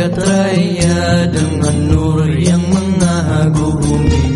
jagat dengan nur yang mengagumi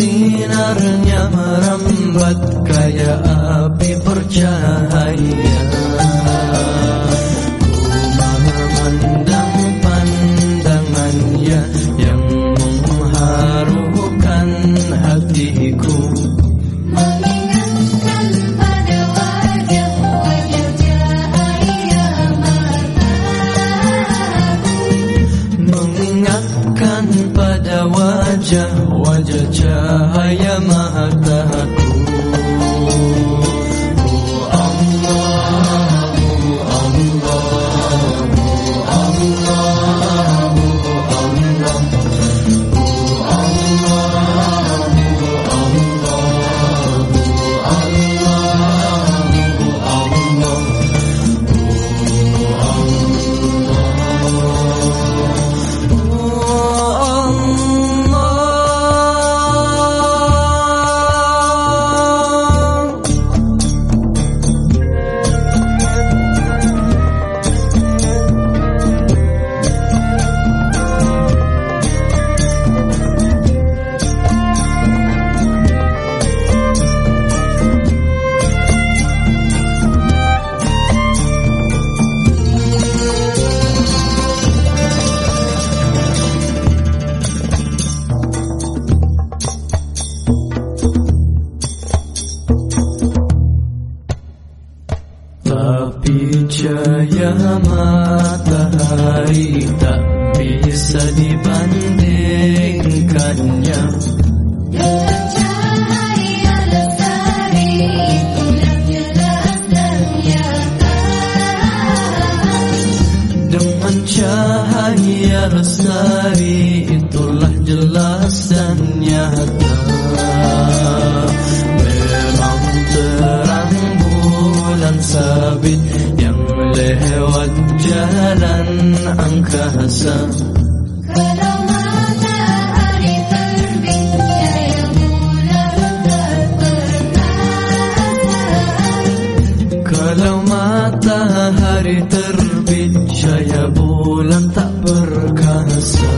Bersinarnya merambat kayak api bercahaya wajah wajah cahaya maha tahakku cahaya matahari tak bisa dibandingkannya. Dengan cahaya lestari itulah jelas dan nyata Dengan cahaya lestari itulah jelas dan nyata jalan angkasa Kalau matahari terbit Cahaya bulan tak perkasa Kalau matahari terbit Cahaya bulan tak perkasa